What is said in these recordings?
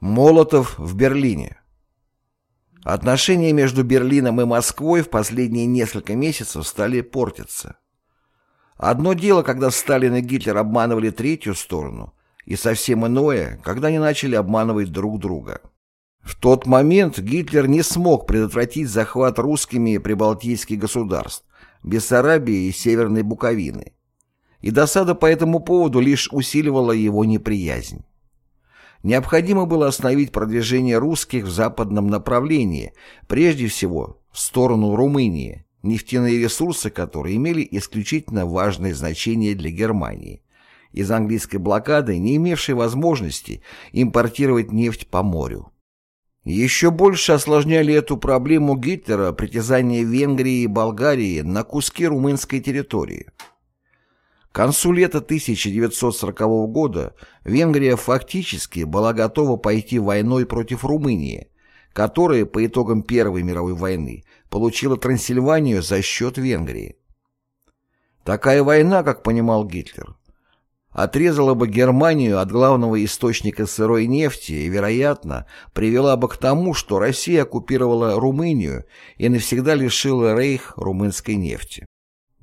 Молотов в Берлине Отношения между Берлином и Москвой в последние несколько месяцев стали портиться. Одно дело, когда Сталин и Гитлер обманывали третью сторону, и совсем иное, когда они начали обманывать друг друга. В тот момент Гитлер не смог предотвратить захват русскими прибалтийских государств, Бессарабии и Северной Буковины. И досада по этому поводу лишь усиливала его неприязнь. Необходимо было остановить продвижение русских в западном направлении, прежде всего в сторону Румынии, нефтяные ресурсы которой имели исключительно важное значение для Германии, из английской блокады не имевшей возможности импортировать нефть по морю. Еще больше осложняли эту проблему Гитлера притязания Венгрии и Болгарии на куски румынской территории. Концу лета 1940 года Венгрия фактически была готова пойти войной против Румынии, которая по итогам Первой мировой войны получила Трансильванию за счет Венгрии. Такая война, как понимал Гитлер, отрезала бы Германию от главного источника сырой нефти и, вероятно, привела бы к тому, что Россия оккупировала Румынию и навсегда лишила Рейх румынской нефти.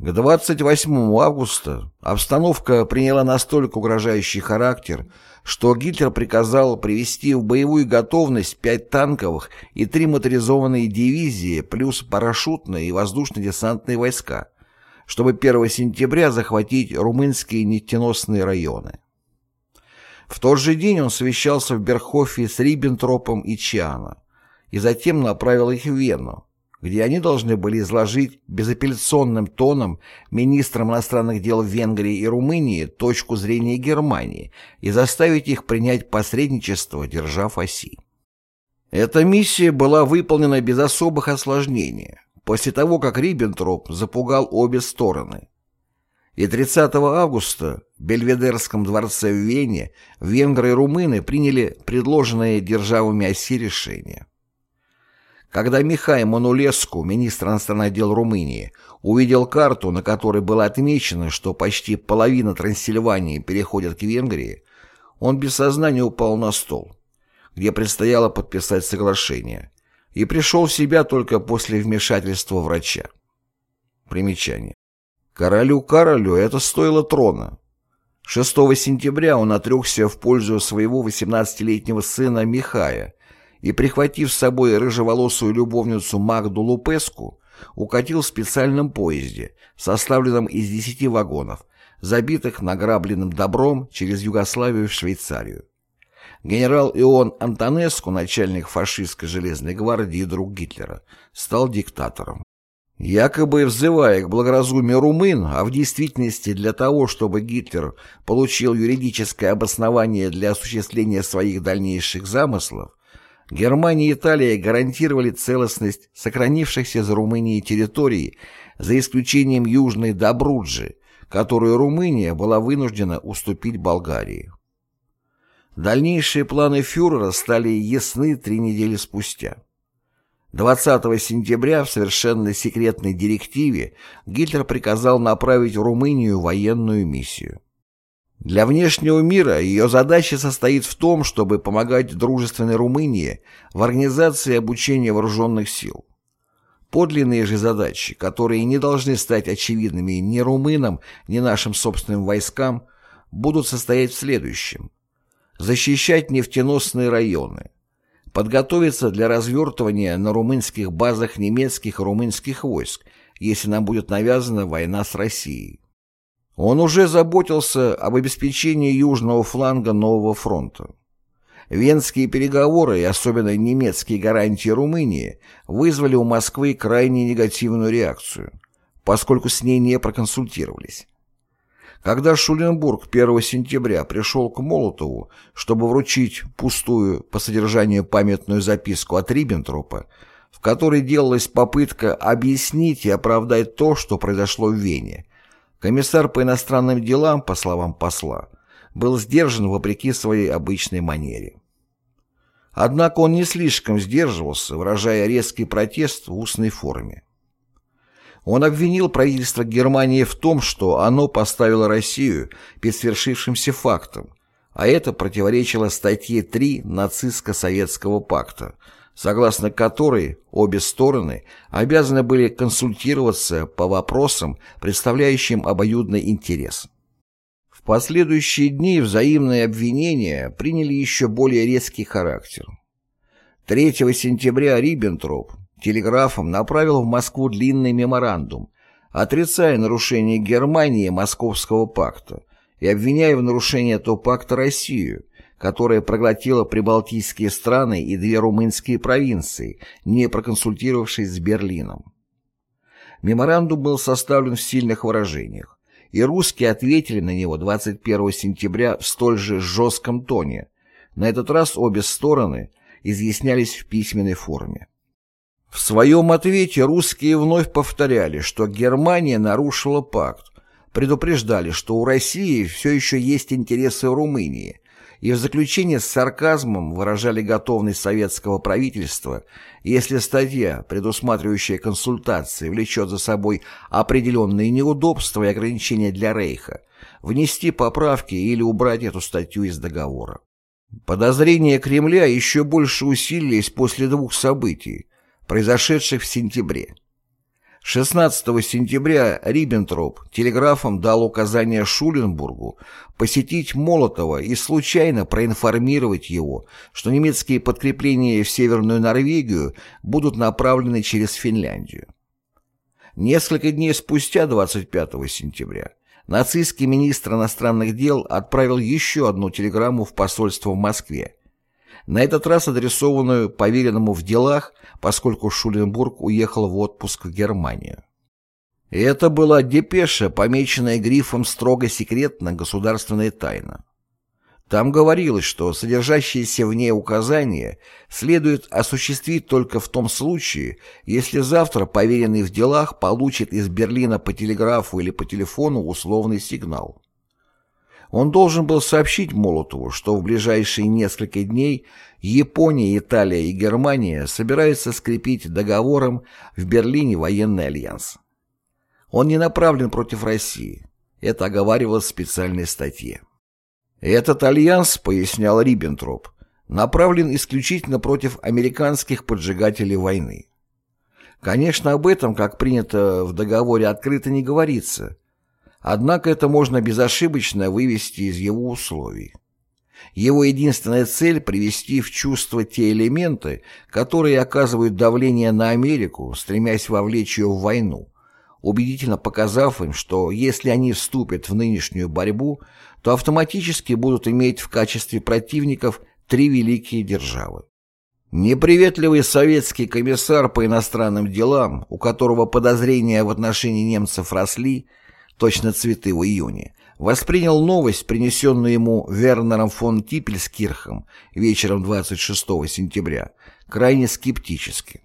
К 28 августа обстановка приняла настолько угрожающий характер, что Гитлер приказал привести в боевую готовность пять танковых и три моторизованные дивизии плюс парашютные и воздушно-десантные войска – чтобы 1 сентября захватить румынские нефтеносные районы. В тот же день он совещался в Берхофе с Риббентропом и Чиано, и затем направил их в Вену, где они должны были изложить безапелляционным тоном министрам иностранных дел Венгрии и Румынии точку зрения Германии и заставить их принять посредничество, держав оси. Эта миссия была выполнена без особых осложнений, после того, как Риббентроп запугал обе стороны. И 30 августа в Бельведерском дворце в Вене венгры и румыны приняли предложенное державами оси решение. Когда Михай Манулеску, министр иностранных дел Румынии, увидел карту, на которой было отмечено, что почти половина Трансильвании переходит к Венгрии, он без сознания упал на стол, где предстояло подписать соглашение, и пришел в себя только после вмешательства врача. Примечание. Королю Каролю это стоило трона. 6 сентября он отрекся в пользу своего 18-летнего сына Михая и, прихватив с собой рыжеволосую любовницу Магду Лупеску, укатил в специальном поезде, составленном из 10 вагонов, забитых награбленным добром через Югославию в Швейцарию. Генерал Ион Антонеску, начальник фашистской железной гвардии и друг Гитлера, стал диктатором. Якобы взывая к благоразумию румын, а в действительности для того, чтобы Гитлер получил юридическое обоснование для осуществления своих дальнейших замыслов, Германия и Италия гарантировали целостность сохранившихся за Румынией территорий, за исключением Южной Добруджи, которую Румыния была вынуждена уступить Болгарии. Дальнейшие планы фюрера стали ясны три недели спустя. 20 сентября в совершенно секретной директиве Гитлер приказал направить в Румынию военную миссию. Для внешнего мира ее задача состоит в том, чтобы помогать дружественной Румынии в организации обучения вооруженных сил. Подлинные же задачи, которые не должны стать очевидными ни румынам, ни нашим собственным войскам, будут состоять в следующем – защищать нефтеносные районы, подготовиться для развертывания на румынских базах немецких и румынских войск, если нам будет навязана война с Россией. Он уже заботился об обеспечении южного фланга нового фронта. Венские переговоры и особенно немецкие гарантии Румынии вызвали у Москвы крайне негативную реакцию, поскольку с ней не проконсультировались. Когда Шуленбург 1 сентября пришел к Молотову, чтобы вручить пустую по содержанию памятную записку от Риббентропа, в которой делалась попытка объяснить и оправдать то, что произошло в Вене, комиссар по иностранным делам, по словам посла, был сдержан вопреки своей обычной манере. Однако он не слишком сдерживался, выражая резкий протест в устной форме. Он обвинил правительство Германии в том, что оно поставило Россию перед свершившимся фактом, а это противоречило статье 3 нацистско-советского пакта, согласно которой обе стороны обязаны были консультироваться по вопросам, представляющим обоюдный интерес. В последующие дни взаимные обвинения приняли еще более резкий характер. 3 сентября Риббентроп телеграфом направил в Москву длинный меморандум, отрицая нарушение Германии Московского пакта и обвиняя в нарушении этого пакта Россию, которая проглотила прибалтийские страны и две румынские провинции, не проконсультировавшись с Берлином. Меморандум был составлен в сильных выражениях, и русские ответили на него 21 сентября в столь же жестком тоне. На этот раз обе стороны изъяснялись в письменной форме. В своем ответе русские вновь повторяли, что Германия нарушила пакт, предупреждали, что у России все еще есть интересы в Румынии, и в заключение с сарказмом выражали готовность советского правительства, если статья, предусматривающая консультации, влечет за собой определенные неудобства и ограничения для Рейха, внести поправки или убрать эту статью из договора. Подозрения Кремля еще больше усилились после двух событий, произошедших в сентябре. 16 сентября Риббентроп телеграфом дал указание Шуленбургу посетить Молотова и случайно проинформировать его, что немецкие подкрепления в Северную Норвегию будут направлены через Финляндию. Несколько дней спустя, 25 сентября, нацистский министр иностранных дел отправил еще одну телеграмму в посольство в Москве, на этот раз адресованную поверенному в делах, поскольку Шуленбург уехал в отпуск в Германию. Это была депеша, помеченная грифом «строго секретно государственная тайна». Там говорилось, что содержащиеся в ней указания следует осуществить только в том случае, если завтра поверенный в делах получит из Берлина по телеграфу или по телефону условный сигнал. Он должен был сообщить Молотову, что в ближайшие несколько дней Япония, Италия и Германия собираются скрепить договором в Берлине военный альянс. Он не направлен против России. Это оговаривалось в специальной статье. Этот альянс, пояснял Риббентроп, направлен исключительно против американских поджигателей войны. Конечно, об этом, как принято в договоре, открыто не говорится, Однако это можно безошибочно вывести из его условий. Его единственная цель – привести в чувство те элементы, которые оказывают давление на Америку, стремясь вовлечь ее в войну, убедительно показав им, что если они вступят в нынешнюю борьбу, то автоматически будут иметь в качестве противников три великие державы. Неприветливый советский комиссар по иностранным делам, у которого подозрения в отношении немцев росли – точно цветы в июне, воспринял новость, принесенную ему Вернером фон Типпельскирхом вечером 26 сентября, крайне скептически.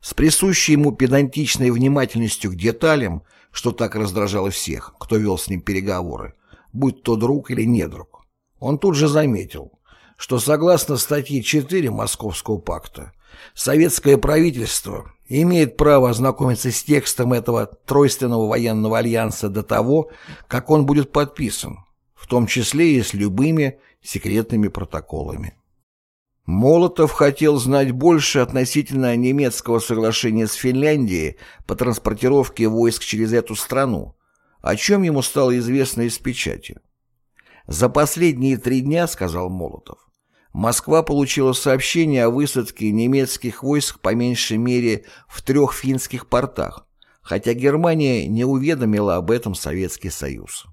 С присущей ему педантичной внимательностью к деталям, что так раздражало всех, кто вел с ним переговоры, будь то друг или не друг, он тут же заметил, что согласно статье 4 Московского пакта, советское правительство имеет право ознакомиться с текстом этого тройственного военного альянса до того, как он будет подписан, в том числе и с любыми секретными протоколами. Молотов хотел знать больше относительно немецкого соглашения с Финляндией по транспортировке войск через эту страну, о чем ему стало известно из печати. «За последние три дня, — сказал Молотов, Москва получила сообщение о высадке немецких войск по меньшей мере в трех финских портах, хотя Германия не уведомила об этом Советский Союз.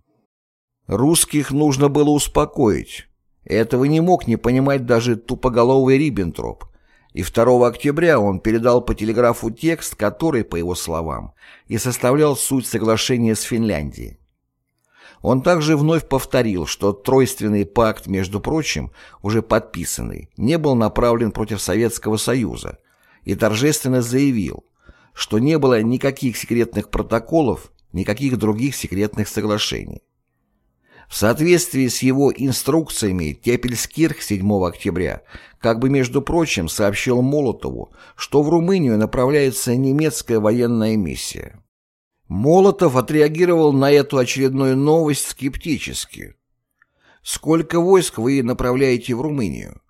Русских нужно было успокоить. Этого не мог не понимать даже тупоголовый Риббентроп, и 2 октября он передал по телеграфу текст, который, по его словам, и составлял суть соглашения с Финляндией. Он также вновь повторил, что тройственный пакт, между прочим, уже подписанный, не был направлен против Советского Союза и торжественно заявил, что не было никаких секретных протоколов, никаких других секретных соглашений. В соответствии с его инструкциями Тепельскирх 7 октября как бы между прочим сообщил Молотову, что в Румынию направляется немецкая военная миссия. Молотов отреагировал на эту очередную новость скептически. Сколько войск вы направляете в Румынию?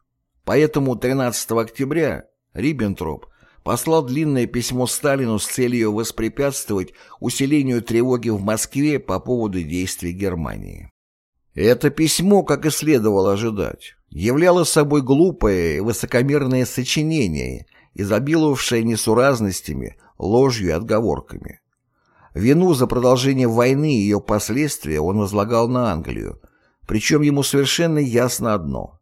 Поэтому 13 октября Риббентроп послал длинное письмо Сталину с целью воспрепятствовать усилению тревоги в Москве по поводу действий Германии. Это письмо, как и следовало ожидать, являло собой глупое и высокомерное сочинение, изобиловавшее несуразностями, ложью и отговорками. Вину за продолжение войны и ее последствия он возлагал на Англию, причем ему совершенно ясно одно.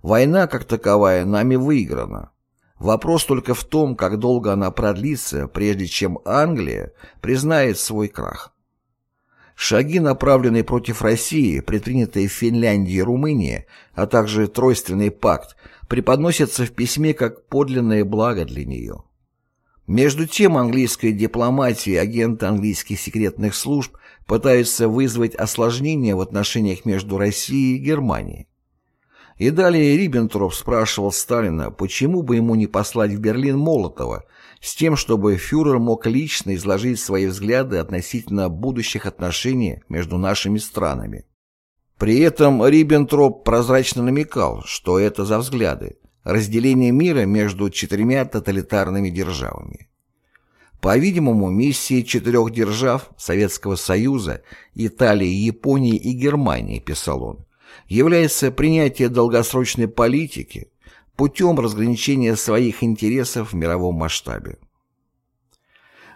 Война, как таковая, нами выиграна. Вопрос только в том, как долго она продлится, прежде чем Англия признает свой крах. Шаги, направленные против России, предпринятые в Финляндии и Румынии, а также Тройственный пакт, преподносятся в письме как подлинное благо для нее. Между тем английская дипломатия и агенты английских секретных служб пытаются вызвать осложнения в отношениях между Россией и Германией. И далее Риббентроп спрашивал Сталина, почему бы ему не послать в Берлин Молотова, с тем, чтобы фюрер мог лично изложить свои взгляды относительно будущих отношений между нашими странами. При этом Риббентроп прозрачно намекал, что это за взгляды, разделение мира между четырьмя тоталитарными державами. По-видимому, миссией четырех держав Советского Союза, Италии, Японии и Германии, писал он, является принятие долгосрочной политики путем разграничения своих интересов в мировом масштабе.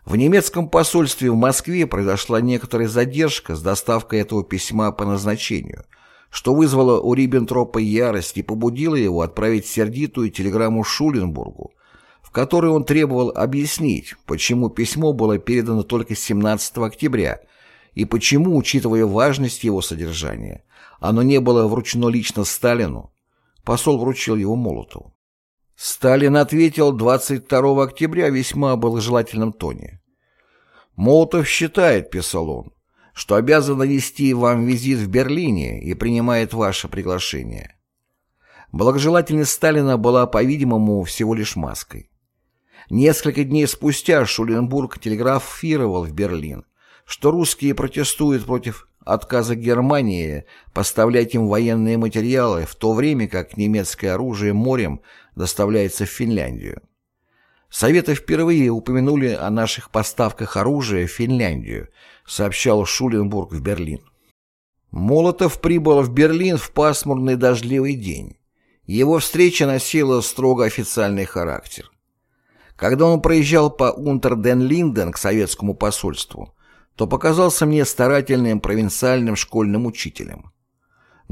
В немецком посольстве в Москве произошла некоторая задержка с доставкой этого письма по назначению – что вызвало у Риббентропа ярость и побудило его отправить сердитую телеграмму Шуленбургу, в которой он требовал объяснить, почему письмо было передано только 17 октября и почему, учитывая важность его содержания, оно не было вручено лично Сталину. Посол вручил его Молотову. Сталин ответил 22 октября весьма благожелательном тоне. «Молотов считает, — писал он, что обязан нанести вам визит в Берлине и принимает ваше приглашение. Благожелательность Сталина была, по-видимому, всего лишь маской. Несколько дней спустя Шуленбург телеграфировал в Берлин, что русские протестуют против отказа Германии поставлять им военные материалы, в то время как немецкое оружие морем доставляется в Финляндию. Советы впервые упомянули о наших поставках оружия в Финляндию, сообщал Шуленбург в Берлин. Молотов прибыл в Берлин в пасмурный дождливый день. Его встреча носила строго официальный характер. Когда он проезжал по Унтерден-Линден к советскому посольству, то показался мне старательным провинциальным школьным учителем.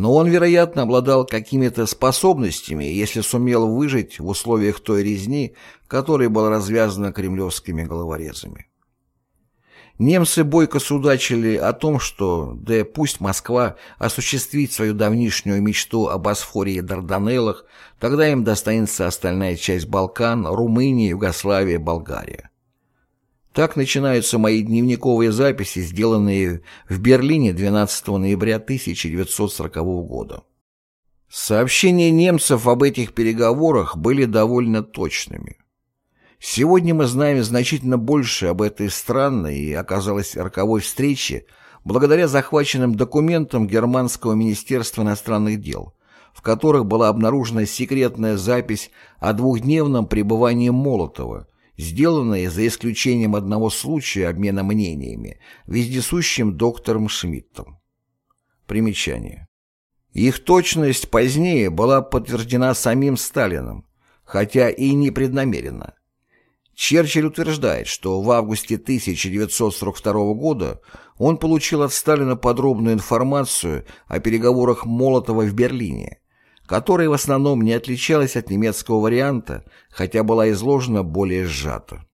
Но он, вероятно, обладал какими-то способностями, если сумел выжить в условиях той резни, которая была развязана кремлевскими головорезами. Немцы бойко судачили о том, что, да пусть Москва осуществит свою давнишнюю мечту о Босфоре и Дарданеллах, тогда им достанется остальная часть Балкан, Румыния, Югославия, Болгария. Так начинаются мои дневниковые записи, сделанные в Берлине 12 ноября 1940 года. Сообщения немцев об этих переговорах были довольно точными. Сегодня мы знаем значительно больше об этой странной и, оказалось, роковой встрече благодаря захваченным документам Германского министерства иностранных дел, в которых была обнаружена секретная запись о двухдневном пребывании Молотова – сделанные за исключением одного случая обмена мнениями вездесущим доктором Шмидтом. Примечание. Их точность позднее была подтверждена самим Сталином, хотя и непреднамеренно. Черчилль утверждает, что в августе 1942 года он получил от Сталина подробную информацию о переговорах Молотова в Берлине, которая в основном не отличалась от немецкого варианта, хотя была изложена более сжато.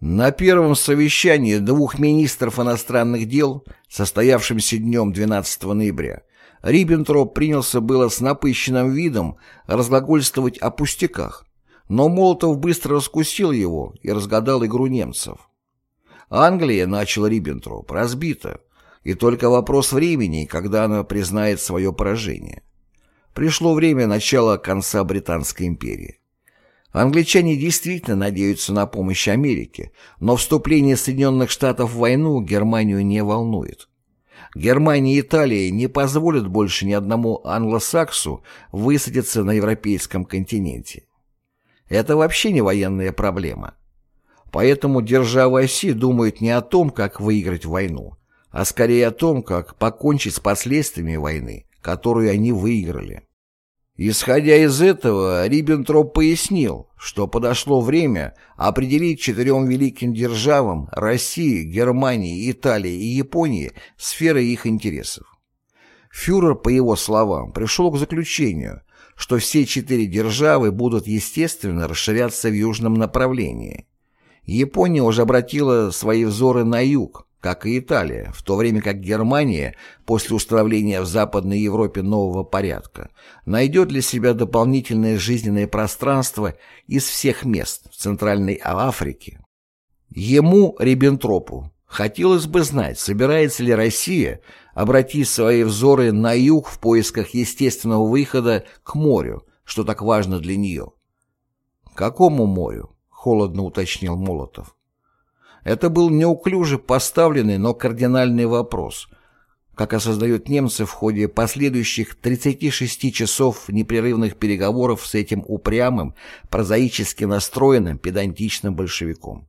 На первом совещании двух министров иностранных дел, состоявшемся днем 12 ноября, Риббентроп принялся было с напыщенным видом разглагольствовать о пустяках, но Молотов быстро раскусил его и разгадал игру немцев. Англия, начал Риббентроп, разбита, и только вопрос времени, когда она признает свое поражение. Пришло время начала конца Британской империи. Англичане действительно надеются на помощь Америке, но вступление Соединенных Штатов в войну Германию не волнует. Германия и Италия не позволят больше ни одному англосаксу высадиться на европейском континенте. Это вообще не военная проблема. Поэтому державы оси думают не о том, как выиграть войну, а скорее о том, как покончить с последствиями войны, которую они выиграли. Исходя из этого, Риббентроп пояснил, что подошло время определить четырем великим державам России, Германии, Италии и Японии сферы их интересов. Фюрер, по его словам, пришел к заключению, что все четыре державы будут естественно расширяться в южном направлении. Япония уже обратила свои взоры на юг, как и Италия, в то время как Германия, после установления в Западной Европе нового порядка, найдет для себя дополнительное жизненное пространство из всех мест в Центральной Африке. Ему, Риббентропу, хотелось бы знать, собирается ли Россия обратить свои взоры на юг в поисках естественного выхода к морю, что так важно для нее. «Какому морю?» — холодно уточнил Молотов. Это был неуклюже поставленный, но кардинальный вопрос, как осознают немцы в ходе последующих 36 часов непрерывных переговоров с этим упрямым, прозаически настроенным, педантичным большевиком.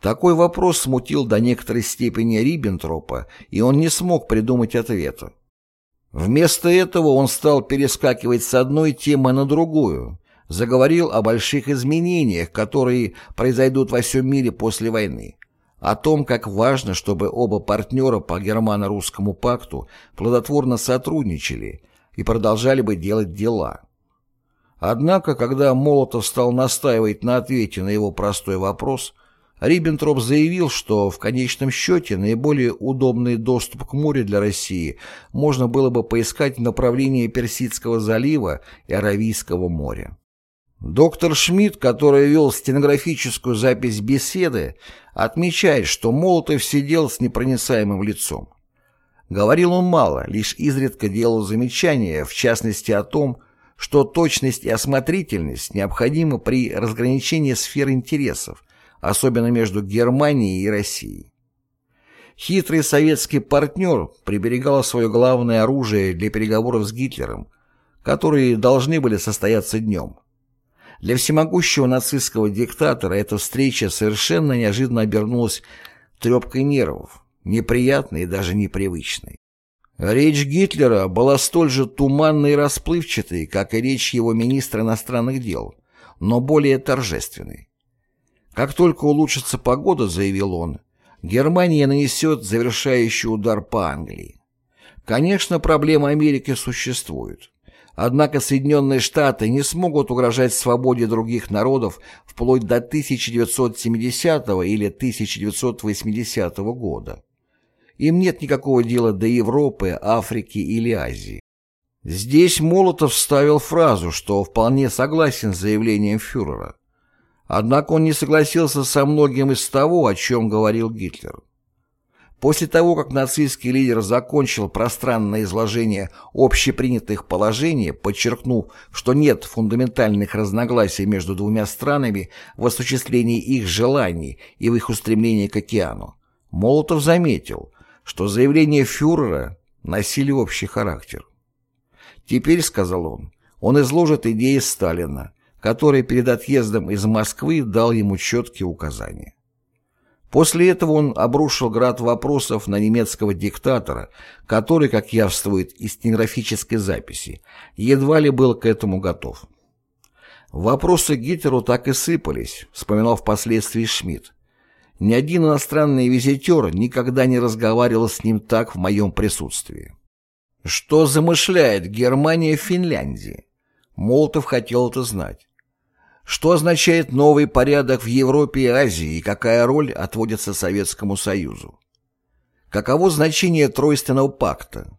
Такой вопрос смутил до некоторой степени Риббентропа, и он не смог придумать ответа. Вместо этого он стал перескакивать с одной темы на другую, заговорил о больших изменениях, которые произойдут во всем мире после войны, о том, как важно, чтобы оба партнера по германо-русскому пакту плодотворно сотрудничали и продолжали бы делать дела. Однако, когда Молотов стал настаивать на ответе на его простой вопрос, Риббентроп заявил, что в конечном счете наиболее удобный доступ к морю для России можно было бы поискать в направлении Персидского залива и Аравийского моря. Доктор Шмидт, который вел стенографическую запись беседы, отмечает, что Молотов сидел с непроницаемым лицом. Говорил он мало, лишь изредка делал замечания, в частности о том, что точность и осмотрительность необходимы при разграничении сфер интересов, особенно между Германией и Россией. Хитрый советский партнер приберегал свое главное оружие для переговоров с Гитлером, которые должны были состояться днем. Для всемогущего нацистского диктатора эта встреча совершенно неожиданно обернулась трепкой нервов, неприятной и даже непривычной. Речь Гитлера была столь же туманной и расплывчатой, как и речь его министра иностранных дел, но более торжественной. Как только улучшится погода, заявил он, Германия нанесет завершающий удар по Англии. Конечно, проблемы Америки существуют. Однако Соединенные Штаты не смогут угрожать свободе других народов вплоть до 1970 или 1980 года. Им нет никакого дела до Европы, Африки или Азии. Здесь Молотов вставил фразу, что вполне согласен с заявлением фюрера. Однако он не согласился со многим из того, о чем говорил Гитлер. После того, как нацистский лидер закончил пространное изложение общепринятых положений, подчеркнув, что нет фундаментальных разногласий между двумя странами в осуществлении их желаний и в их устремлении к океану, Молотов заметил, что заявления фюрера носили общий характер. «Теперь, — сказал он, — он изложит идеи Сталина, который перед отъездом из Москвы дал ему четкие указания. После этого он обрушил град вопросов на немецкого диктатора, который, как явствует из стенографической записи, едва ли был к этому готов. Вопросы Гитлеру так и сыпались, вспоминал впоследствии Шмидт. Ни один иностранный визитер никогда не разговаривал с ним так в моем присутствии. Что замышляет Германия в Финляндии? Молотов хотел это знать. Что означает новый порядок в Европе и Азии и какая роль отводится Советскому Союзу? Каково значение Тройственного пакта?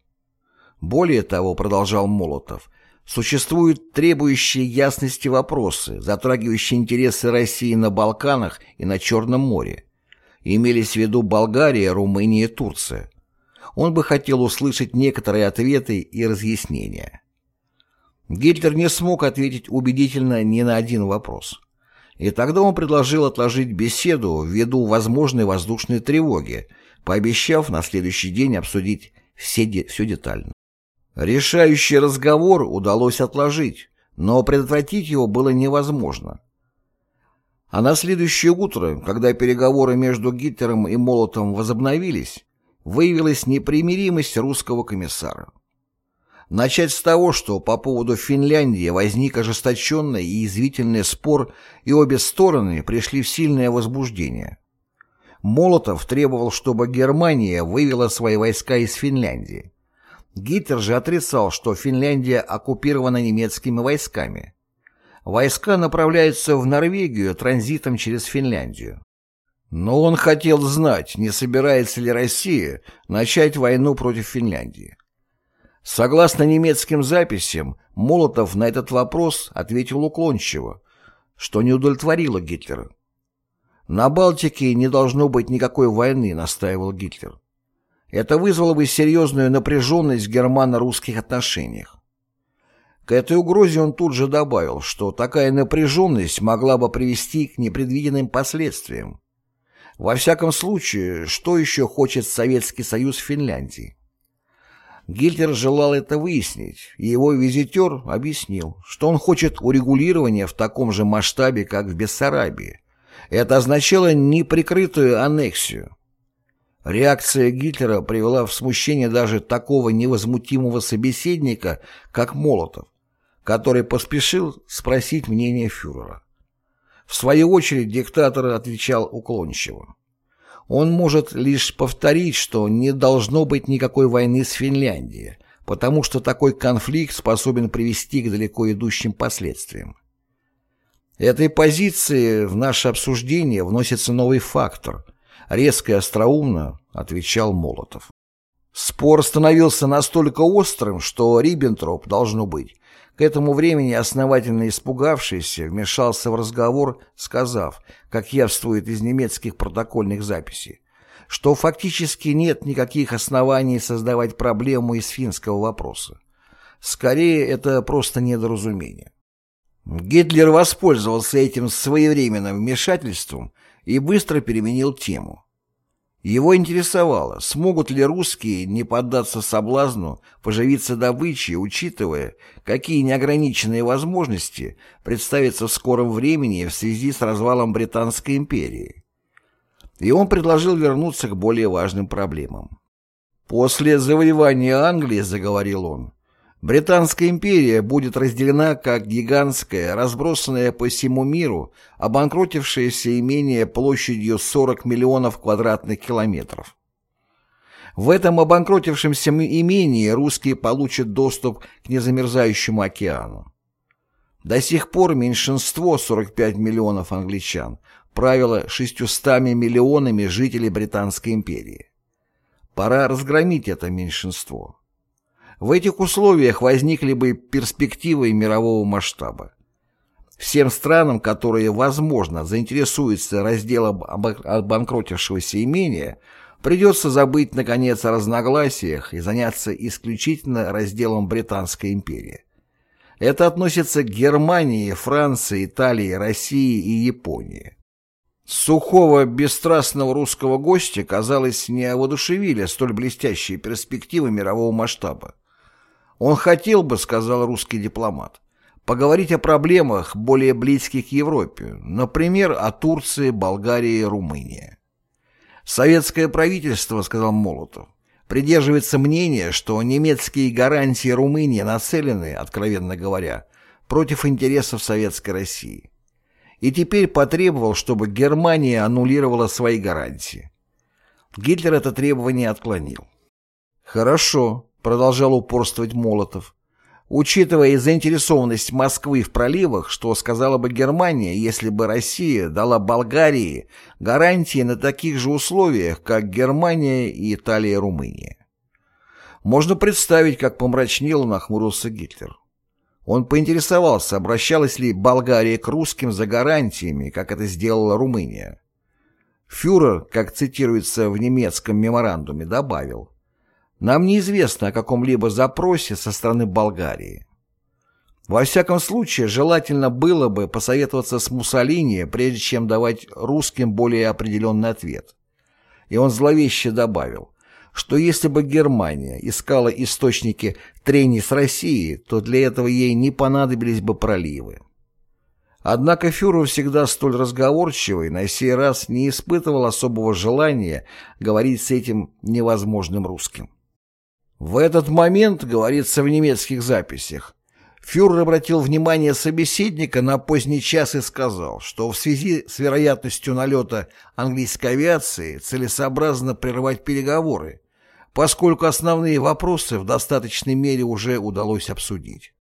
Более того, продолжал Молотов, существуют требующие ясности вопросы, затрагивающие интересы России на Балканах и на Черном море. Имелись в виду Болгария, Румыния и Турция. Он бы хотел услышать некоторые ответы и разъяснения. Гитлер не смог ответить убедительно ни на один вопрос. И тогда он предложил отложить беседу ввиду возможной воздушной тревоги, пообещав на следующий день обсудить все, все детально. Решающий разговор удалось отложить, но предотвратить его было невозможно. А на следующее утро, когда переговоры между Гитлером и Молотом возобновились, выявилась непримиримость русского комиссара. Начать с того, что по поводу Финляндии возник ожесточенный и язвительный спор, и обе стороны пришли в сильное возбуждение. Молотов требовал, чтобы Германия вывела свои войска из Финляндии. Гитлер же отрицал, что Финляндия оккупирована немецкими войсками. Войска направляются в Норвегию транзитом через Финляндию. Но он хотел знать, не собирается ли Россия начать войну против Финляндии. Согласно немецким записям, Молотов на этот вопрос ответил уклончиво, что не удовлетворило Гитлера. «На Балтике не должно быть никакой войны», — настаивал Гитлер. Это вызвало бы серьезную напряженность в германо-русских отношениях. К этой угрозе он тут же добавил, что такая напряженность могла бы привести к непредвиденным последствиям. Во всяком случае, что еще хочет Советский Союз Финляндии? Гитлер желал это выяснить, и его визитер объяснил, что он хочет урегулирования в таком же масштабе, как в Бессарабии. Это означало неприкрытую аннексию. Реакция Гитлера привела в смущение даже такого невозмутимого собеседника, как Молотов, который поспешил спросить мнение фюрера. В свою очередь диктатор отвечал уклончиво. Он может лишь повторить, что не должно быть никакой войны с Финляндией, потому что такой конфликт способен привести к далеко идущим последствиям. Этой позиции в наше обсуждение вносится новый фактор. Резко и остроумно отвечал Молотов. Спор становился настолько острым, что Риббентроп, должно быть, к этому времени основательно испугавшийся, вмешался в разговор, сказав, как явствует из немецких протокольных записей, что фактически нет никаких оснований создавать проблему из финского вопроса. Скорее, это просто недоразумение. Гитлер воспользовался этим своевременным вмешательством и быстро переменил тему. Его интересовало, смогут ли русские не поддаться соблазну поживиться добычей, учитывая, какие неограниченные возможности представятся в скором времени в связи с развалом Британской империи. И он предложил вернуться к более важным проблемам. «После завоевания Англии, — заговорил он, Британская империя будет разделена как гигантское, разбросанное по всему миру, обанкротившееся имение площадью 40 миллионов квадратных километров. В этом обанкротившемся имении русские получат доступ к незамерзающему океану. До сих пор меньшинство, 45 миллионов англичан, правило 600 миллионами жителей Британской империи. Пора разгромить это меньшинство. В этих условиях возникли бы перспективы мирового масштаба. Всем странам, которые, возможно, заинтересуются разделом обанкротившегося имения, придется забыть, наконец, о разногласиях и заняться исключительно разделом Британской империи. Это относится к Германии, Франции, Италии, России и Японии. Сухого, бесстрастного русского гостя, казалось, не воодушевили столь блестящие перспективы мирового масштаба. Он хотел бы, сказал русский дипломат, поговорить о проблемах, более близких к Европе, например, о Турции, Болгарии Румынии. Советское правительство, сказал Молотов, придерживается мнения, что немецкие гарантии Румынии нацелены, откровенно говоря, против интересов Советской России. И теперь потребовал, чтобы Германия аннулировала свои гарантии. Гитлер это требование отклонил. Хорошо, продолжал упорствовать Молотов. Учитывая заинтересованность Москвы в проливах, что сказала бы Германия, если бы Россия дала Болгарии гарантии на таких же условиях, как Германия и Италия и Румыния? Можно представить, как помрачнел нахмурился Гитлер. Он поинтересовался, обращалась ли Болгария к русским за гарантиями, как это сделала Румыния. Фюрер, как цитируется в немецком меморандуме, добавил – нам неизвестно о каком-либо запросе со стороны Болгарии. Во всяком случае, желательно было бы посоветоваться с Муссолини, прежде чем давать русским более определенный ответ. и он зловеще добавил, что если бы Германия искала источники трений с Россией, то для этого ей не понадобились бы проливы. Однако фюрер всегда столь разговорчивый, на сей раз не испытывал особого желания говорить с этим невозможным русским. В этот момент, говорится в немецких записях, фюрер обратил внимание собеседника на поздний час и сказал, что в связи с вероятностью налета английской авиации целесообразно прервать переговоры, поскольку основные вопросы в достаточной мере уже удалось обсудить.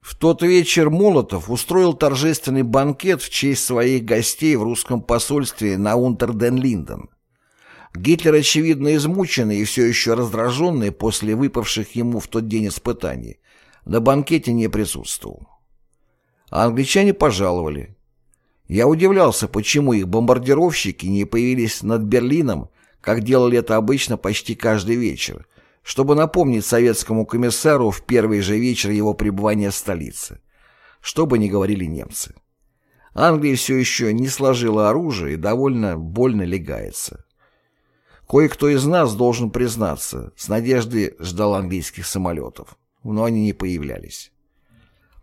В тот вечер Молотов устроил торжественный банкет в честь своих гостей в русском посольстве на Унтерден-Линден. Гитлер, очевидно измученный и все еще раздраженный после выпавших ему в тот день испытаний, на банкете не присутствовал. А англичане пожаловали. Я удивлялся, почему их бомбардировщики не появились над Берлином, как делали это обычно почти каждый вечер, чтобы напомнить советскому комиссару в первый же вечер его пребывания в столице, что бы ни говорили немцы. Англия все еще не сложила оружие и довольно больно легается. Кое-кто из нас, должен признаться, с надеждой ждал английских самолетов, но они не появлялись.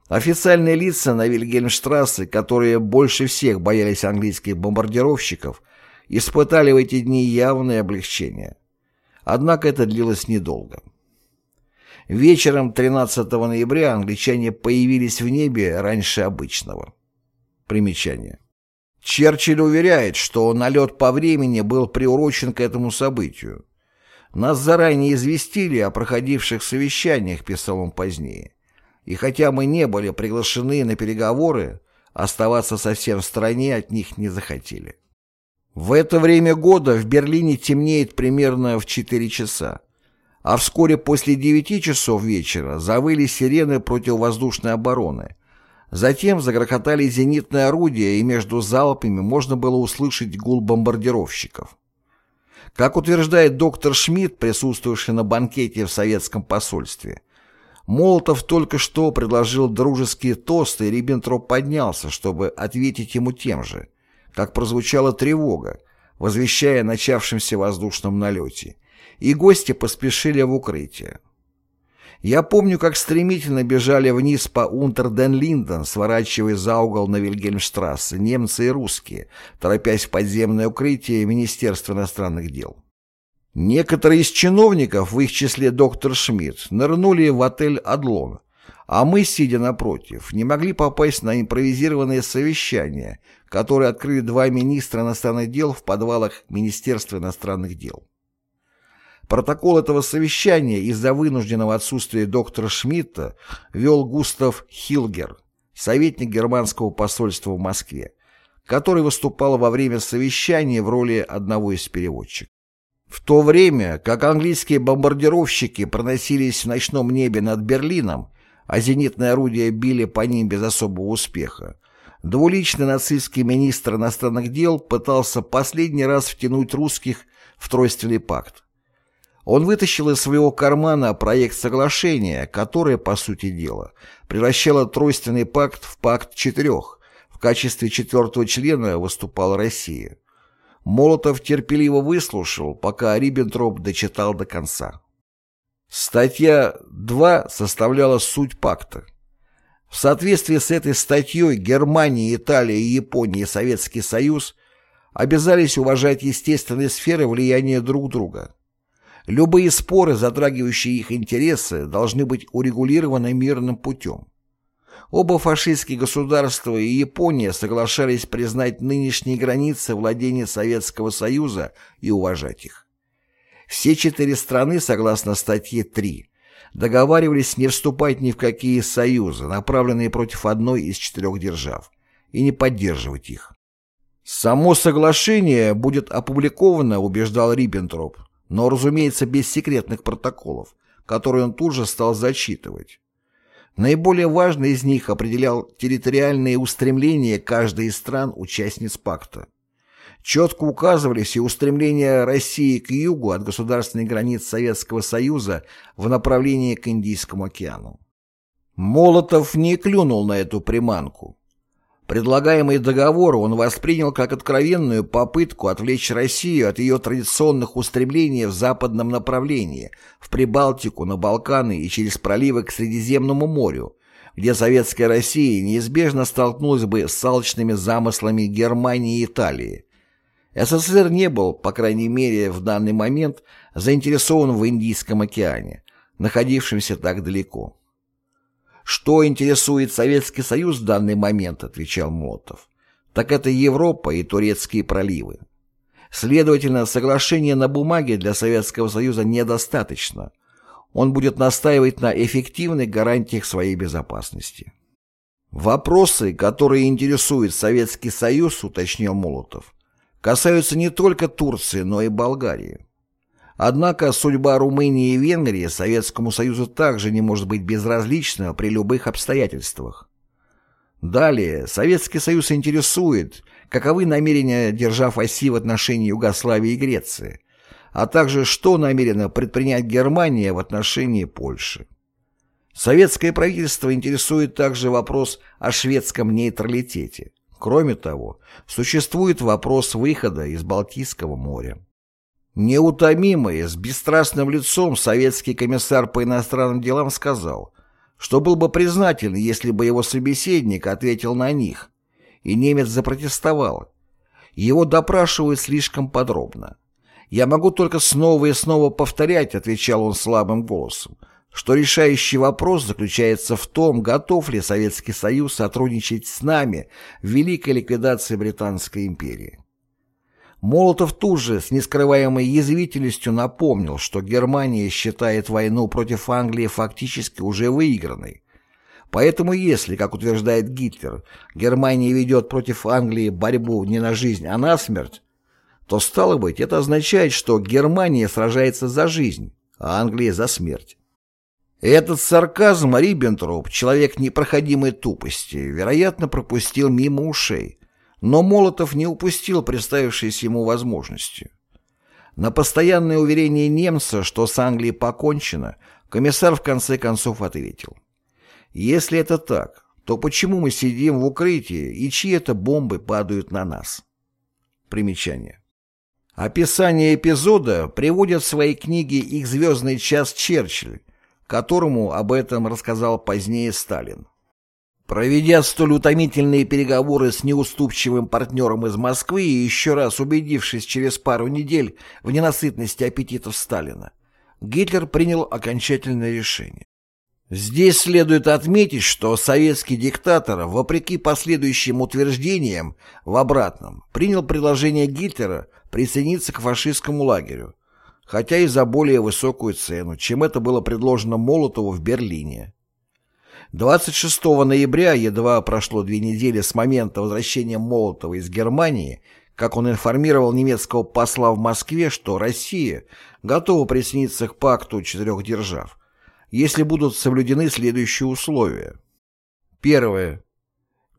Официальные лица на Вильгельмштрассе, которые больше всех боялись английских бомбардировщиков, испытали в эти дни явное облегчение. Однако это длилось недолго. Вечером 13 ноября англичане появились в небе раньше обычного. Примечание. Черчилль уверяет, что налет по времени был приурочен к этому событию. Нас заранее известили о проходивших совещаниях, писал он позднее. И хотя мы не были приглашены на переговоры, оставаться совсем в стороне от них не захотели. В это время года в Берлине темнеет примерно в 4 часа, а вскоре после 9 часов вечера завыли сирены противовоздушной обороны. Затем загрохотали зенитные орудия, и между залпами можно было услышать гул бомбардировщиков. Как утверждает доктор Шмидт, присутствовавший на банкете в советском посольстве, Молотов только что предложил дружеские тосты, и Риббентроп поднялся, чтобы ответить ему тем же – как прозвучала тревога, возвещая о начавшемся воздушном налете, и гости поспешили в укрытие. Я помню, как стремительно бежали вниз по Унтерден-Линден, сворачивая за угол на Вильгельмштрассе, немцы и русские, торопясь в подземное укрытие Министерства иностранных дел. Некоторые из чиновников, в их числе доктор Шмидт, нырнули в отель «Адлон», а мы, сидя напротив, не могли попасть на импровизированное совещание, которое открыли два министра иностранных дел в подвалах Министерства иностранных дел. Протокол этого совещания из-за вынужденного отсутствия доктора Шмидта вел Густав Хилгер, советник германского посольства в Москве, который выступал во время совещания в роли одного из переводчиков. В то время, как английские бомбардировщики проносились в ночном небе над Берлином, а зенитные орудия били по ним без особого успеха. Двуличный нацистский министр иностранных дел пытался последний раз втянуть русских в тройственный пакт. Он вытащил из своего кармана проект соглашения, которое, по сути дела, превращало тройственный пакт в пакт четырех. В качестве четвертого члена выступала Россия. Молотов терпеливо выслушал, пока Риббентроп дочитал до конца. Статья 2 составляла суть пакта. В соответствии с этой статьей Германия, Италия, Япония и Советский Союз обязались уважать естественные сферы влияния друг друга. Любые споры, затрагивающие их интересы, должны быть урегулированы мирным путем. Оба фашистские государства и Япония соглашались признать нынешние границы владения Советского Союза и уважать их. Все четыре страны, согласно статье 3, договаривались не вступать ни в какие союзы, направленные против одной из четырех держав, и не поддерживать их. Само соглашение будет опубликовано, убеждал Риббентроп, но, разумеется, без секретных протоколов, которые он тут же стал зачитывать. Наиболее важный из них определял территориальные устремления каждой из стран-участниц пакта четко указывались и устремления России к югу от государственных границ Советского Союза в направлении к Индийскому океану. Молотов не клюнул на эту приманку. Предлагаемый договор он воспринял как откровенную попытку отвлечь Россию от ее традиционных устремлений в западном направлении, в Прибалтику, на Балканы и через проливы к Средиземному морю, где советская Россия неизбежно столкнулась бы с алчными замыслами Германии и Италии. СССР не был, по крайней мере в данный момент, заинтересован в Индийском океане, находившемся так далеко. «Что интересует Советский Союз в данный момент», — отвечал Молотов, «так это Европа и турецкие проливы. Следовательно, соглашения на бумаге для Советского Союза недостаточно. Он будет настаивать на эффективных гарантиях своей безопасности». «Вопросы, которые интересуют Советский Союз», — уточнил Молотов, касаются не только Турции, но и Болгарии. Однако судьба Румынии и Венгрии Советскому Союзу также не может быть безразлична при любых обстоятельствах. Далее, Советский Союз интересует, каковы намерения держав оси в отношении Югославии и Греции, а также что намерена предпринять Германия в отношении Польши. Советское правительство интересует также вопрос о шведском нейтралитете. Кроме того, существует вопрос выхода из Балтийского моря. Неутомимый, с бесстрастным лицом советский комиссар по иностранным делам сказал, что был бы признателен, если бы его собеседник ответил на них, и немец запротестовал. Его допрашивают слишком подробно. «Я могу только снова и снова повторять», — отвечал он слабым голосом, что решающий вопрос заключается в том, готов ли Советский Союз сотрудничать с нами в великой ликвидации Британской империи. Молотов тут же с нескрываемой язвительностью напомнил, что Германия считает войну против Англии фактически уже выигранной. Поэтому если, как утверждает Гитлер, Германия ведет против Англии борьбу не на жизнь, а на смерть, то, стало быть, это означает, что Германия сражается за жизнь, а Англия за смерть. Этот сарказм Риббентроп, человек непроходимой тупости, вероятно, пропустил мимо ушей, но Молотов не упустил представившейся ему возможности. На постоянное уверение немца, что с Англией покончено, комиссар в конце концов ответил. «Если это так, то почему мы сидим в укрытии и чьи-то бомбы падают на нас?» Примечание. Описание эпизода приводят в своей книге «Их звездный час Черчилль», которому об этом рассказал позднее Сталин. Проведя столь утомительные переговоры с неуступчивым партнером из Москвы и еще раз убедившись через пару недель в ненасытности аппетитов Сталина, Гитлер принял окончательное решение. Здесь следует отметить, что советский диктатор, вопреки последующим утверждениям в обратном, принял предложение Гитлера присоединиться к фашистскому лагерю, хотя и за более высокую цену, чем это было предложено Молотову в Берлине. 26 ноября, едва прошло две недели с момента возвращения Молотова из Германии, как он информировал немецкого посла в Москве, что Россия готова присоединиться к пакту четырех держав, если будут соблюдены следующие условия. Первое.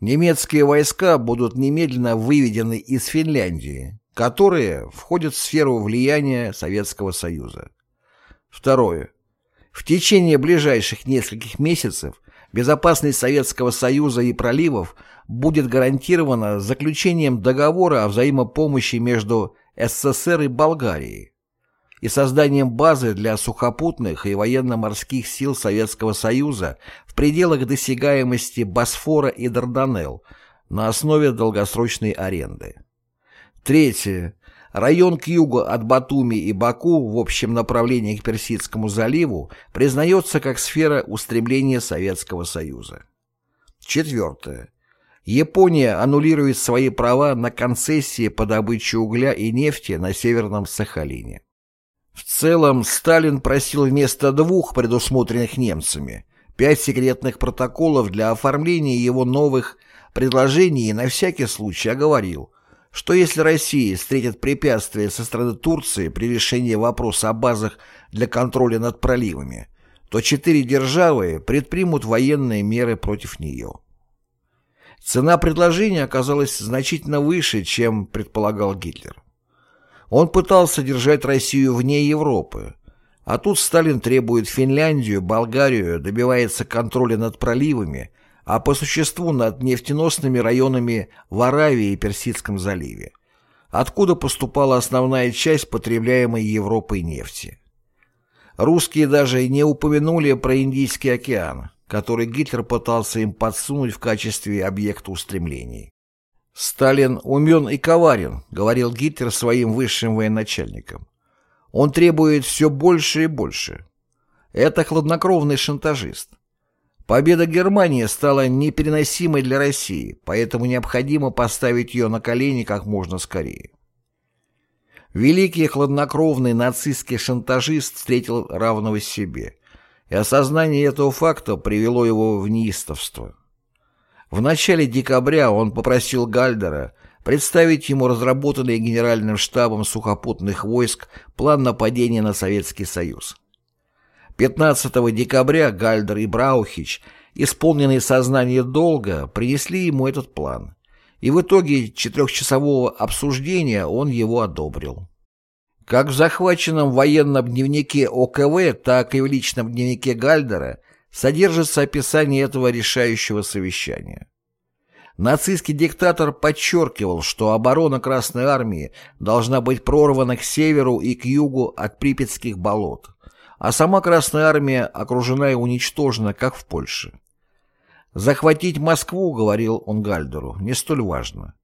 Немецкие войска будут немедленно выведены из Финляндии, которые входят в сферу влияния Советского Союза. Второе. В течение ближайших нескольких месяцев Безопасность Советского Союза и проливов будет гарантирована заключением договора о взаимопомощи между СССР и Болгарией и созданием базы для сухопутных и военно-морских сил Советского Союза в пределах досягаемости Босфора и Дарданелл на основе долгосрочной аренды. Третье. Район к югу от Батуми и Баку в общем направлении к Персидскому заливу признается как сфера устремления Советского Союза. Четвертое. Япония аннулирует свои права на концессии по добыче угля и нефти на Северном Сахалине. В целом, Сталин просил вместо двух предусмотренных немцами пять секретных протоколов для оформления его новых предложений и на всякий случай оговорил, что если Россия встретит препятствия со стороны Турции при решении вопроса о базах для контроля над проливами, то четыре державы предпримут военные меры против нее. Цена предложения оказалась значительно выше, чем предполагал Гитлер. Он пытался держать Россию вне Европы, а тут Сталин требует Финляндию, Болгарию, добивается контроля над проливами, а по существу над нефтеносными районами в Аравии и Персидском заливе, откуда поступала основная часть потребляемой Европой нефти. Русские даже не упомянули про Индийский океан, который Гитлер пытался им подсунуть в качестве объекта устремлений. «Сталин умен и коварен», — говорил Гитлер своим высшим военачальникам. «Он требует все больше и больше. Это хладнокровный шантажист. Победа Германии стала непереносимой для России, поэтому необходимо поставить ее на колени как можно скорее. Великий хладнокровный нацистский шантажист встретил равного себе, и осознание этого факта привело его в неистовство. В начале декабря он попросил Гальдера представить ему разработанный Генеральным штабом сухопутных войск план нападения на Советский Союз. 15 декабря Гальдер и Браухич, исполненные сознания долга, принесли ему этот план, и в итоге четырехчасового обсуждения он его одобрил. Как в захваченном военном дневнике ОКВ, так и в личном дневнике Гальдера содержится описание этого решающего совещания. Нацистский диктатор подчеркивал, что оборона Красной Армии должна быть прорвана к северу и к югу от Припятских болот, а сама Красная Армия окружена и уничтожена, как в Польше. «Захватить Москву, — говорил он Гальдеру, — не столь важно.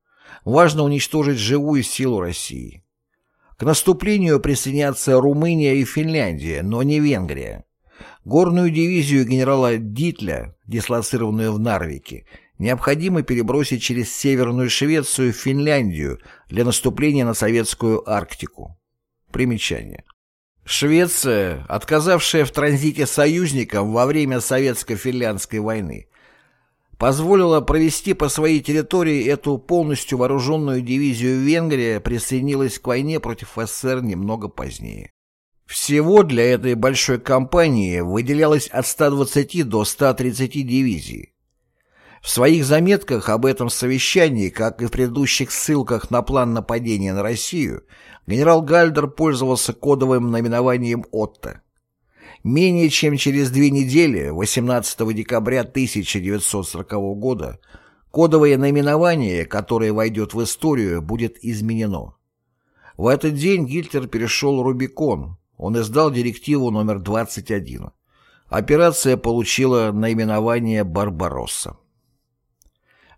Важно уничтожить живую силу России. К наступлению присоединятся Румыния и Финляндия, но не Венгрия. Горную дивизию генерала Дитля, дислоцированную в Нарвике, необходимо перебросить через Северную Швецию в Финляндию для наступления на Советскую Арктику. Примечание. Швеция, отказавшая в транзите союзникам во время Советско-финляндской войны, позволила провести по своей территории эту полностью вооруженную дивизию Венгрия присоединилась к войне против СССР немного позднее. Всего для этой большой кампании выделялось от 120 до 130 дивизий. В своих заметках об этом совещании, как и в предыдущих ссылках на план нападения на Россию, генерал Гальдер пользовался кодовым наименованием «Отто». Менее чем через две недели, 18 декабря 1940 года, кодовое наименование, которое войдет в историю, будет изменено. В этот день Гитлер перешел Рубикон, он издал директиву номер 21. Операция получила наименование «Барбаросса».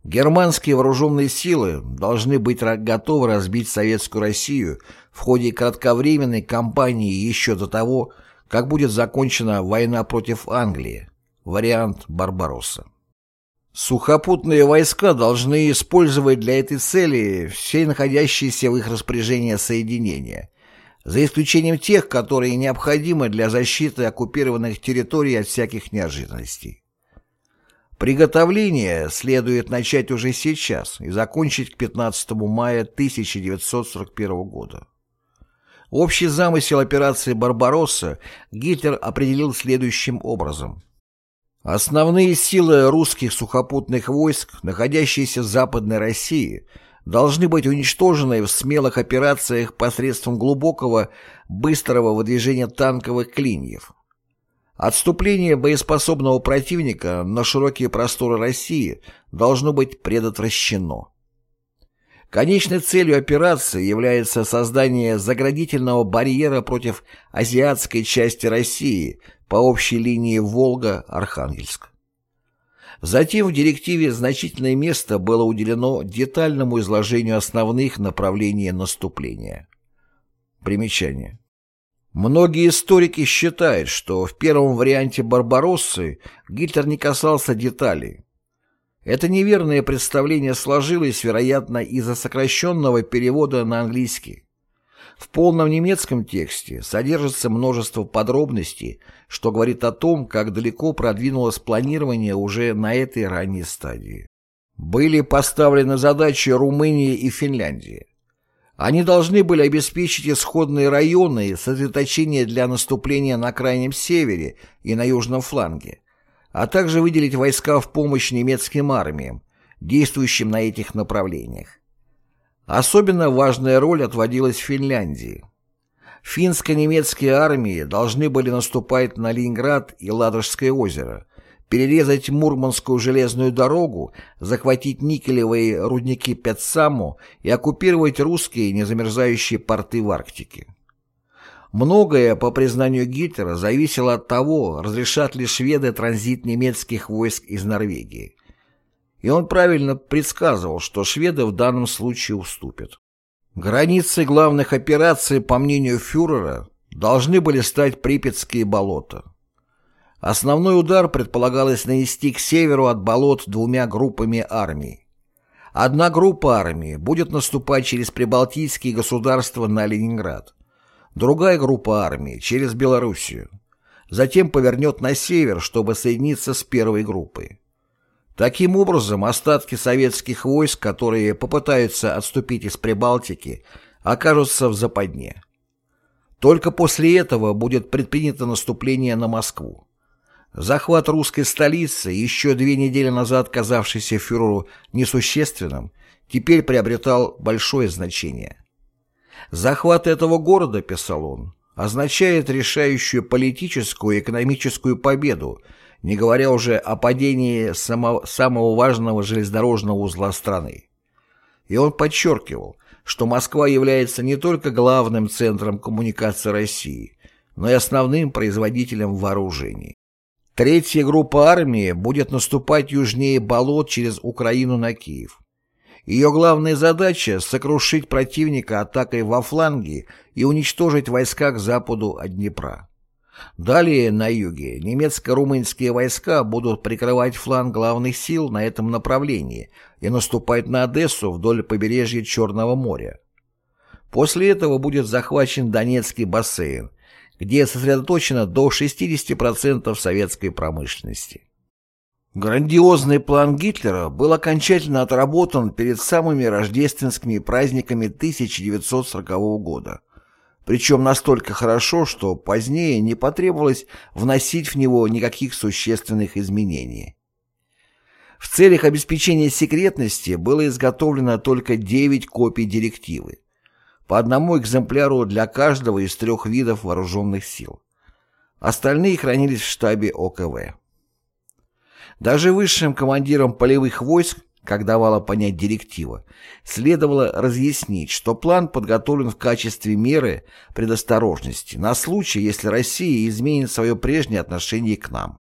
Германские вооруженные силы должны быть готовы разбить Советскую Россию в ходе кратковременной кампании еще до того, как будет закончена война против Англии. Вариант Барбаросса. Сухопутные войска должны использовать для этой цели все находящиеся в их распоряжении соединения, за исключением тех, которые необходимы для защиты оккупированных территорий от всяких неожиданностей. Приготовление следует начать уже сейчас и закончить к 15 мая 1941 года. Общий замысел операции «Барбаросса» Гитлер определил следующим образом. Основные силы русских сухопутных войск, находящиеся в Западной России, должны быть уничтожены в смелых операциях посредством глубокого, быстрого выдвижения танковых клиньев, Отступление боеспособного противника на широкие просторы России должно быть предотвращено. Конечной целью операции является создание заградительного барьера против азиатской части России по общей линии Волга-Архангельск. Затем в директиве значительное место было уделено детальному изложению основных направлений наступления. Примечание. Многие историки считают, что в первом варианте «Барбароссы» Гитлер не касался деталей. Это неверное представление сложилось, вероятно, из-за сокращенного перевода на английский. В полном немецком тексте содержится множество подробностей, что говорит о том, как далеко продвинулось планирование уже на этой ранней стадии. Были поставлены задачи Румынии и Финляндии. Они должны были обеспечить исходные районы сосредоточения для наступления на крайнем севере и на южном фланге, а также выделить войска в помощь немецким армиям, действующим на этих направлениях. Особенно важная роль отводилась Финляндии. Финско-немецкие армии должны были наступать на Ленинград и Ладожское озеро, перерезать Мурманскую железную дорогу, захватить никелевые рудники Петсаму и оккупировать русские незамерзающие порты в Арктике. Многое, по признанию Гитлера, зависело от того, разрешат ли шведы транзит немецких войск из Норвегии. И он правильно предсказывал, что шведы в данном случае уступят. Границей главных операций, по мнению фюрера, должны были стать Припятские болота. Основной удар предполагалось нанести к северу от болот двумя группами армий. Одна группа армии будет наступать через прибалтийские государства на Ленинград, другая группа армии через Белоруссию. Затем повернет на север, чтобы соединиться с первой группой. Таким образом, остатки советских войск, которые попытаются отступить из Прибалтики, окажутся в западне. Только после этого будет предпринято наступление на Москву. Захват русской столицы, еще две недели назад казавшийся фюреру несущественным, теперь приобретал большое значение. «Захват этого города, — писал он, — означает решающую политическую и экономическую победу, не говоря уже о падении само, самого важного железнодорожного узла страны. И он подчеркивал, что Москва является не только главным центром коммуникации России, но и основным производителем вооружений. Третья группа армии будет наступать южнее болот через Украину на Киев. Ее главная задача – сокрушить противника атакой во фланге и уничтожить войска к западу от Днепра. Далее, на юге, немецко-румынские войска будут прикрывать фланг главных сил на этом направлении и наступать на Одессу вдоль побережья Черного моря. После этого будет захвачен Донецкий бассейн, где сосредоточено до 60% советской промышленности. Грандиозный план Гитлера был окончательно отработан перед самыми рождественскими праздниками 1940 года, причем настолько хорошо, что позднее не потребовалось вносить в него никаких существенных изменений. В целях обеспечения секретности было изготовлено только 9 копий директивы, по одному экземпляру для каждого из трех видов вооруженных сил. Остальные хранились в штабе ОКВ. Даже высшим командирам полевых войск, как давала понять директива, следовало разъяснить, что план подготовлен в качестве меры предосторожности на случай, если Россия изменит свое прежнее отношение к нам.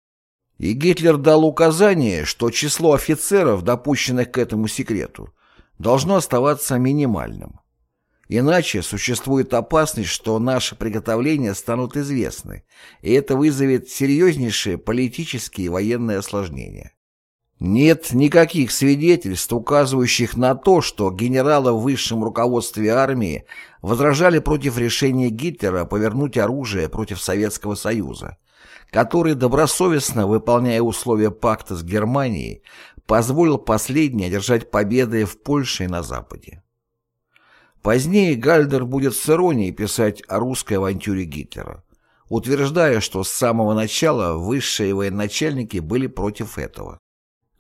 И Гитлер дал указание, что число офицеров, допущенных к этому секрету, должно оставаться минимальным. Иначе существует опасность, что наши приготовления станут известны, и это вызовет серьезнейшие политические и военные осложнения. Нет никаких свидетельств, указывающих на то, что генералы в высшем руководстве армии возражали против решения Гитлера повернуть оружие против Советского Союза, который, добросовестно выполняя условия пакта с Германией, позволил последней одержать победы в Польше и на Западе. Позднее Гальдер будет с иронией писать о русской авантюре Гитлера, утверждая, что с самого начала высшие военачальники были против этого.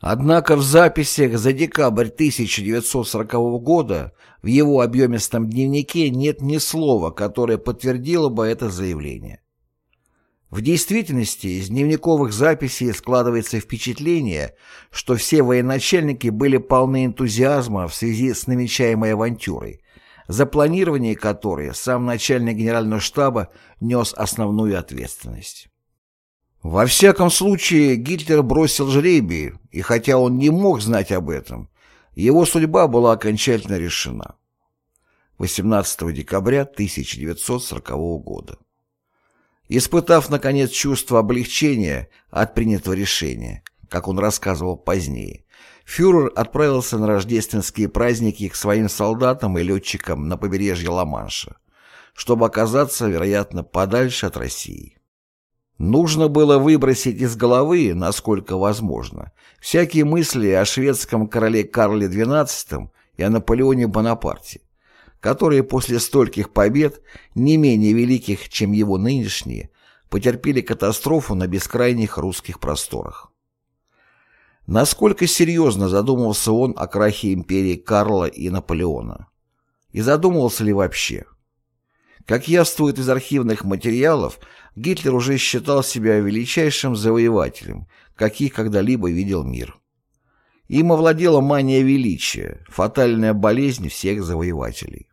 Однако в записях за декабрь 1940 года в его объемистом дневнике нет ни слова, которое подтвердило бы это заявление. В действительности из дневниковых записей складывается впечатление, что все военачальники были полны энтузиазма в связи с намечаемой авантюрой, за планирование которой сам начальник генерального штаба нес основную ответственность. Во всяком случае, Гитлер бросил жребий, и хотя он не мог знать об этом, его судьба была окончательно решена. 18 декабря 1940 года. Испытав, наконец, чувство облегчения от принятого решения, как он рассказывал позднее, фюрер отправился на рождественские праздники к своим солдатам и летчикам на побережье Ла-Манша, чтобы оказаться, вероятно, подальше от России. Нужно было выбросить из головы, насколько возможно, всякие мысли о шведском короле Карле XII и о Наполеоне Бонапарте, которые после стольких побед, не менее великих, чем его нынешние, потерпели катастрофу на бескрайних русских просторах. Насколько серьезно задумывался он о крахе империи Карла и Наполеона? И задумывался ли вообще? Как явствует из архивных материалов, Гитлер уже считал себя величайшим завоевателем, каких когда-либо видел мир. Им овладела мания величия, фатальная болезнь всех завоевателей.